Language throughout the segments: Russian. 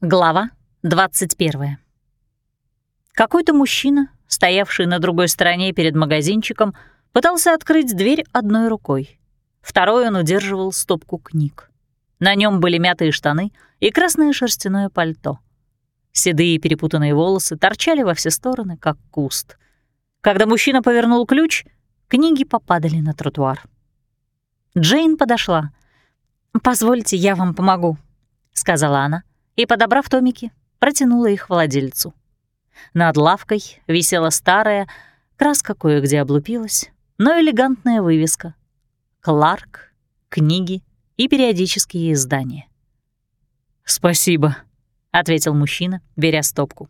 Глава 21. Какой-то мужчина, стоявший на другой стороне перед магазинчиком, пытался открыть дверь одной рукой. Второй он удерживал стопку книг. На нем были мятые штаны и красное шерстяное пальто. Седые перепутанные волосы торчали во все стороны, как куст. Когда мужчина повернул ключ, книги попадали на тротуар. Джейн подошла. «Позвольте, я вам помогу», — сказала она и, подобрав томики, протянула их владельцу. Над лавкой висела старая, краска кое-где облупилась, но элегантная вывеска. «Кларк», «Книги» и периодические издания. «Спасибо», — ответил мужчина, беря стопку.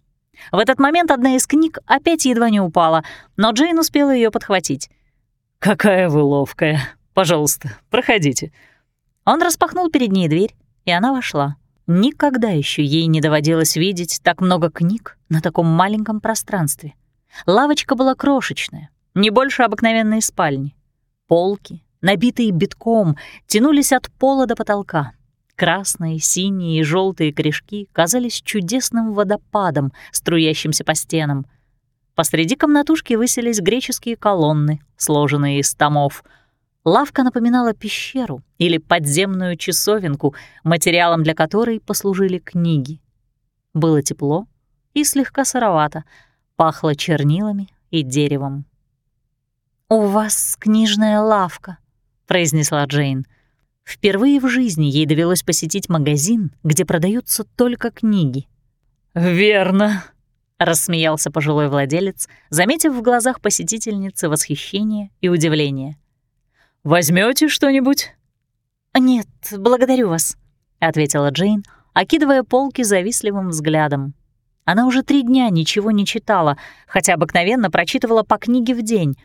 В этот момент одна из книг опять едва не упала, но Джейн успела ее подхватить. «Какая вы ловкая! Пожалуйста, проходите». Он распахнул перед ней дверь, и она вошла. Никогда еще ей не доводилось видеть так много книг на таком маленьком пространстве. Лавочка была крошечная, не больше обыкновенной спальни. Полки, набитые битком, тянулись от пола до потолка. Красные, синие и желтые корешки казались чудесным водопадом, струящимся по стенам. Посреди комнатушки высились греческие колонны, сложенные из томов — Лавка напоминала пещеру или подземную часовенку, материалом для которой послужили книги. Было тепло и слегка сыровато, пахло чернилами и деревом. «У вас книжная лавка», — произнесла Джейн. Впервые в жизни ей довелось посетить магазин, где продаются только книги. «Верно», — рассмеялся пожилой владелец, заметив в глазах посетительницы восхищение и удивление. Возьмете что-нибудь?» «Нет, благодарю вас», — ответила Джейн, окидывая полки завистливым взглядом. Она уже три дня ничего не читала, хотя обыкновенно прочитывала по книге в день.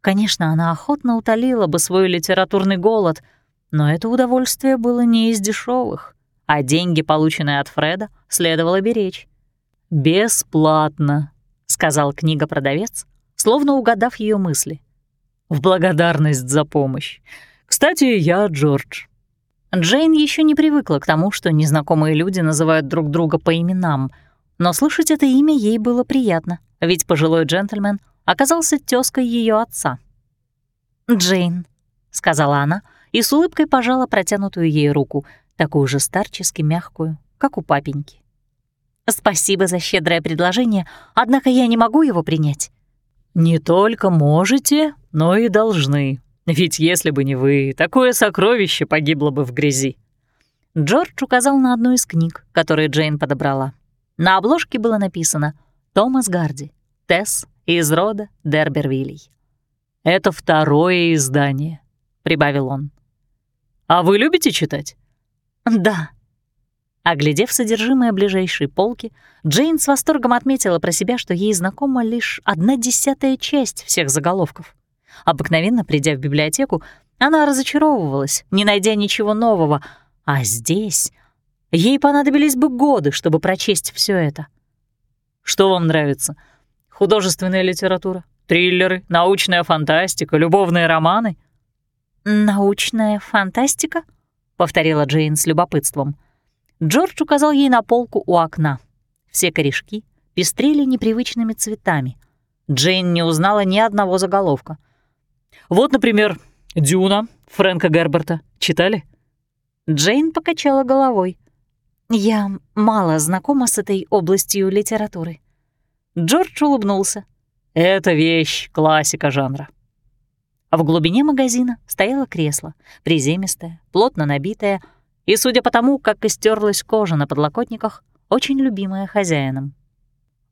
Конечно, она охотно утолила бы свой литературный голод, но это удовольствие было не из дешевых, а деньги, полученные от Фреда, следовало беречь. «Бесплатно», — сказал книгопродавец, словно угадав ее мысли в благодарность за помощь. Кстати, я Джордж». Джейн еще не привыкла к тому, что незнакомые люди называют друг друга по именам, но слышать это имя ей было приятно, ведь пожилой джентльмен оказался тёзкой ее отца. «Джейн», — сказала она и с улыбкой пожала протянутую ей руку, такую же старчески мягкую, как у папеньки. «Спасибо за щедрое предложение, однако я не могу его принять. «Не только можете, но и должны. Ведь если бы не вы, такое сокровище погибло бы в грязи». Джордж указал на одну из книг, которые Джейн подобрала. На обложке было написано «Томас Гарди, Тесс из рода Дербервилей». «Это второе издание», — прибавил он. «А вы любите читать?» «Да», Оглядев содержимое ближайшей полки, Джейн с восторгом отметила про себя, что ей знакома лишь одна десятая часть всех заголовков. Обыкновенно, придя в библиотеку, она разочаровывалась, не найдя ничего нового, а здесь ей понадобились бы годы, чтобы прочесть все это. Что вам нравится? Художественная литература, триллеры, научная фантастика, любовные романы? Научная фантастика? повторила Джейн с любопытством. Джордж указал ей на полку у окна. Все корешки пестрели непривычными цветами. Джейн не узнала ни одного заголовка. «Вот, например, «Дюна» Фрэнка Герберта. Читали?» Джейн покачала головой. «Я мало знакома с этой областью литературы». Джордж улыбнулся. «Это вещь, классика жанра». А в глубине магазина стояло кресло, приземистое, плотно набитое, и, судя по тому, как истерлась кожа на подлокотниках, очень любимая хозяином.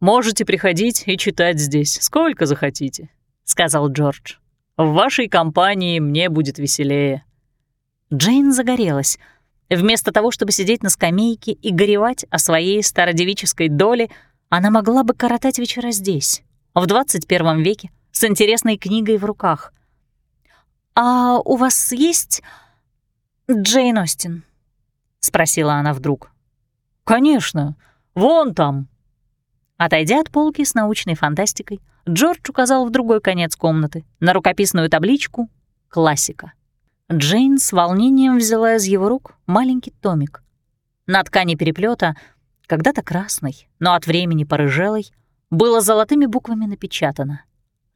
«Можете приходить и читать здесь, сколько захотите», — сказал Джордж. «В вашей компании мне будет веселее». Джейн загорелась. Вместо того, чтобы сидеть на скамейке и горевать о своей стародевической доле, она могла бы коротать вечера здесь, в 21 веке, с интересной книгой в руках. «А у вас есть Джейн Остин?» — спросила она вдруг. «Конечно, вон там». Отойдя от полки с научной фантастикой, Джордж указал в другой конец комнаты, на рукописную табличку «Классика». Джейн с волнением взяла из его рук маленький томик. На ткани переплета когда-то красной, но от времени порыжелой, было золотыми буквами напечатано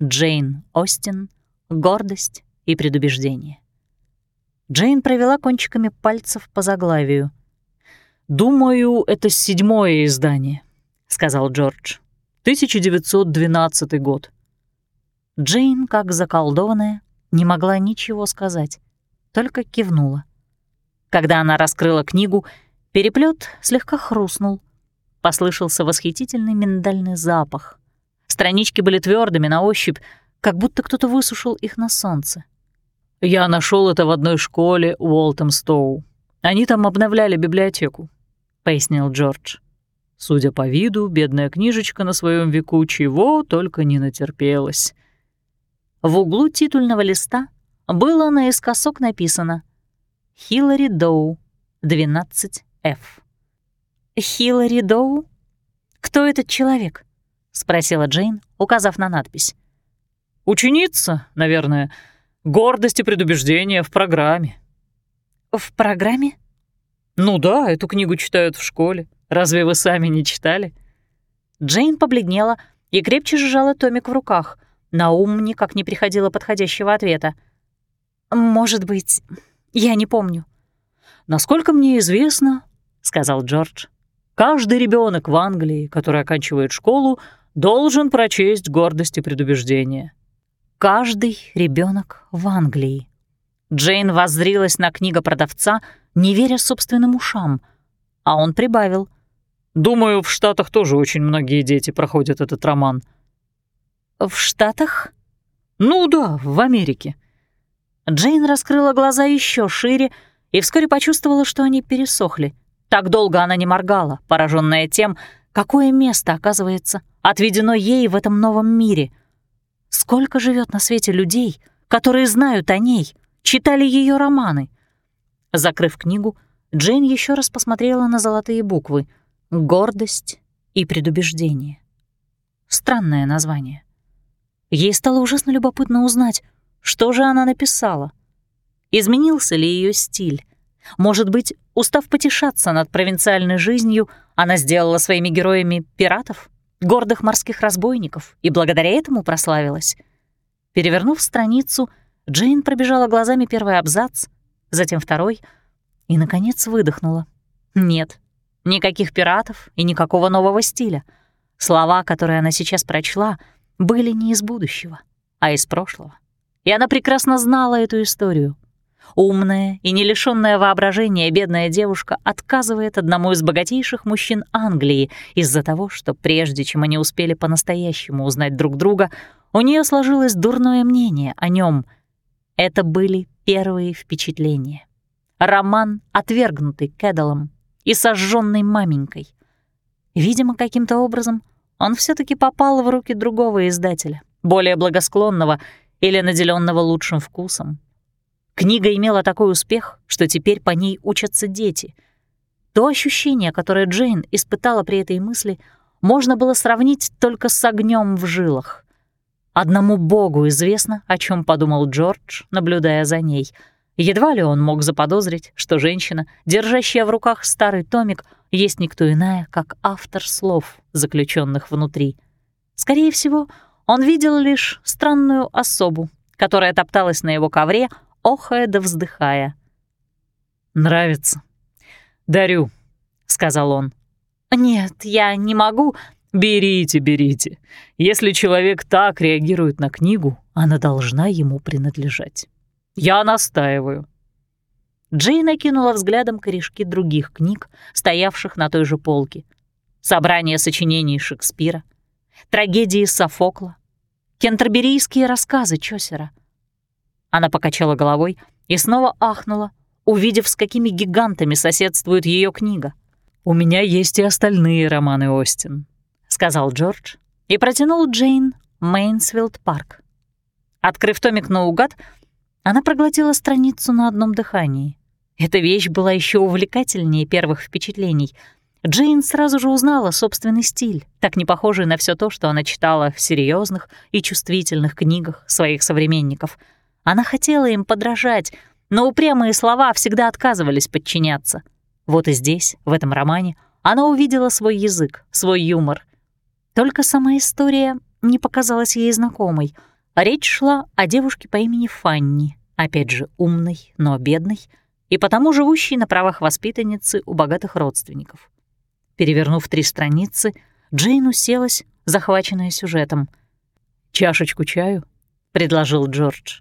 «Джейн Остин. Гордость и предубеждение». Джейн провела кончиками пальцев по заглавию. «Думаю, это седьмое издание», — сказал Джордж. «1912 год». Джейн, как заколдованная, не могла ничего сказать, только кивнула. Когда она раскрыла книгу, переплет слегка хрустнул. Послышался восхитительный миндальный запах. Странички были твердыми на ощупь, как будто кто-то высушил их на солнце. «Я нашел это в одной школе Уолтемстоу. Они там обновляли библиотеку», — пояснил Джордж. Судя по виду, бедная книжечка на своем веку чего только не натерпелась. В углу титульного листа было наискосок написано «Хиллари Доу, 12Ф». «Хиллари Доу? Кто этот человек?» — спросила Джейн, указав на надпись. «Ученица, наверное. Гордость и предубеждение в программе». «В программе?» «Ну да, эту книгу читают в школе. Разве вы сами не читали?» Джейн побледнела и крепче сжала томик в руках — на ум никак не приходило подходящего ответа. «Может быть, я не помню». «Насколько мне известно», — сказал Джордж, «каждый ребенок в Англии, который оканчивает школу, должен прочесть гордость и предубеждение». «Каждый ребенок в Англии». Джейн воззрилась на книгопродавца, не веря собственным ушам, а он прибавил. «Думаю, в Штатах тоже очень многие дети проходят этот роман». «В Штатах?» «Ну да, в Америке». Джейн раскрыла глаза еще шире и вскоре почувствовала, что они пересохли. Так долго она не моргала, пораженная тем, какое место, оказывается, отведено ей в этом новом мире. Сколько живет на свете людей, которые знают о ней, читали ее романы. Закрыв книгу, Джейн еще раз посмотрела на золотые буквы «Гордость и предубеждение». Странное название. Ей стало ужасно любопытно узнать, что же она написала. Изменился ли ее стиль? Может быть, устав потешаться над провинциальной жизнью, она сделала своими героями пиратов, гордых морских разбойников, и благодаря этому прославилась? Перевернув страницу, Джейн пробежала глазами первый абзац, затем второй и, наконец, выдохнула. Нет, никаких пиратов и никакого нового стиля. Слова, которые она сейчас прочла — были не из будущего, а из прошлого. И она прекрасно знала эту историю. Умная и не лишённая воображения бедная девушка отказывает одному из богатейших мужчин Англии из-за того, что прежде чем они успели по-настоящему узнать друг друга, у нее сложилось дурное мнение о нем. Это были первые впечатления. Роман, отвергнутый Кэдалом и сожженный маменькой. Видимо, каким-то образом он все таки попал в руки другого издателя, более благосклонного или наделенного лучшим вкусом. Книга имела такой успех, что теперь по ней учатся дети. То ощущение, которое Джейн испытала при этой мысли, можно было сравнить только с огнем в жилах. Одному Богу известно, о чем подумал Джордж, наблюдая за ней. Едва ли он мог заподозрить, что женщина, держащая в руках старый томик, есть никто иная, как автор слов, заключенных внутри. Скорее всего, он видел лишь странную особу, которая топталась на его ковре, охая да вздыхая. «Нравится. Дарю», — сказал он. «Нет, я не могу». «Берите, берите. Если человек так реагирует на книгу, она должна ему принадлежать. Я настаиваю». Джейн накинула взглядом корешки других книг, стоявших на той же полке. Собрание сочинений Шекспира, трагедии Софокла, кентерберийские рассказы Чосера. Она покачала головой и снова ахнула, увидев, с какими гигантами соседствует ее книга. «У меня есть и остальные романы Остин», — сказал Джордж и протянул Джейн Мейнсфилд Парк. Открыв томик наугад, она проглотила страницу на одном дыхании. Эта вещь была еще увлекательнее первых впечатлений. Джейн сразу же узнала собственный стиль, так не похожий на все то, что она читала в серьезных и чувствительных книгах своих современников. Она хотела им подражать, но упрямые слова всегда отказывались подчиняться. Вот и здесь, в этом романе, она увидела свой язык, свой юмор. Только сама история не показалась ей знакомой. Речь шла о девушке по имени Фанни, опять же умной, но бедной, и потому живущей на правах воспитанницы у богатых родственников. Перевернув три страницы, Джейн уселась, захваченная сюжетом. «Чашечку чаю?» — предложил Джордж.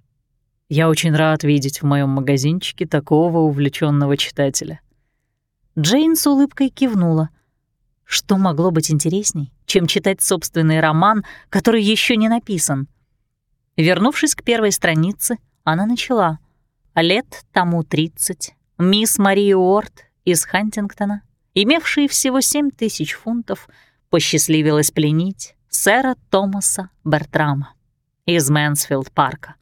«Я очень рад видеть в моем магазинчике такого увлеченного читателя». Джейн с улыбкой кивнула. Что могло быть интересней, чем читать собственный роман, который еще не написан? Вернувшись к первой странице, она начала. Лет тому 30. Мисс Мария Уорд из Хантингтона, имевшая всего 7 тысяч фунтов, посчастливилась пленить сэра Томаса Бертрама из Мэнсфилд-парка.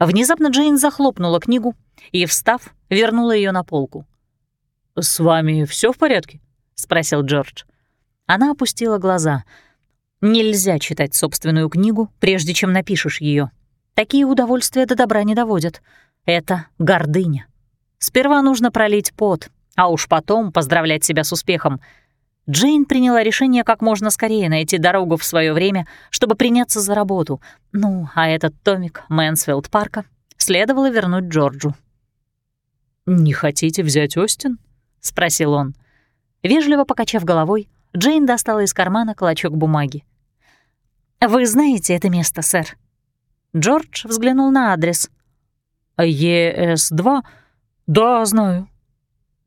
Внезапно Джейн захлопнула книгу и, встав, вернула ее на полку. «С вами все в порядке?» — спросил Джордж. Она опустила глаза. «Нельзя читать собственную книгу, прежде чем напишешь ее. Такие удовольствия до добра не доводят. Это гордыня. Сперва нужно пролить пот, а уж потом поздравлять себя с успехом. Джейн приняла решение как можно скорее найти дорогу в свое время, чтобы приняться за работу. Ну, а этот томик Мэнсфилд парка следовало вернуть Джорджу. «Не хотите взять Остин?» — спросил он. Вежливо покачав головой, Джейн достала из кармана клочок бумаги. «Вы знаете это место, сэр?» Джордж взглянул на адрес. «ЕС-2? Да, знаю».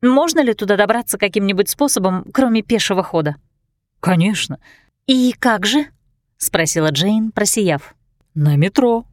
«Можно ли туда добраться каким-нибудь способом, кроме пешего хода?» «Конечно». «И как же?» — спросила Джейн, просияв. «На метро»,